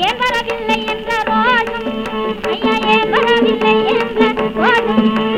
ஏன் வரவில்லை என்ற ரோஷம் ஐயா ஏன் வரவில்லை என்ற ரோஷம்